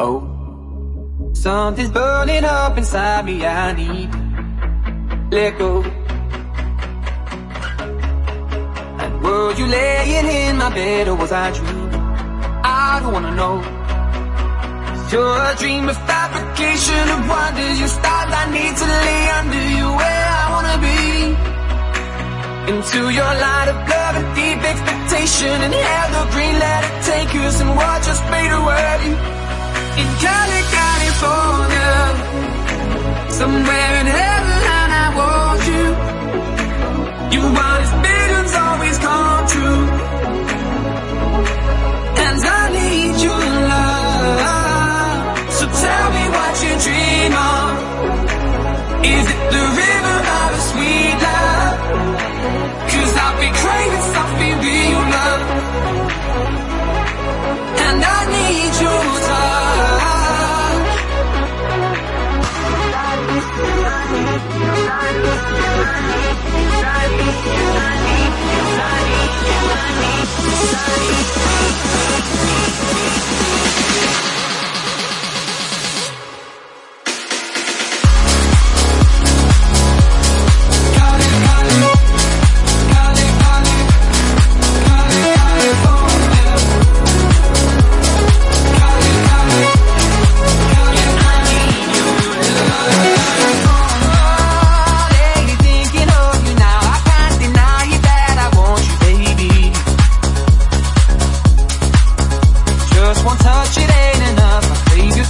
Oh, something's burning up inside me. I need let go. And were you laying in my bed or was I dreaming? I don't wanna know. You're a dream of fabrication of wonders. You stars I need to lay under you where I wanna be. Into your light of love and deep expectation and evergreen. Let it take us and Somewhere in heaven and I want you. You want his visions always come true. And I need your love. So tell me what you dream of. Is it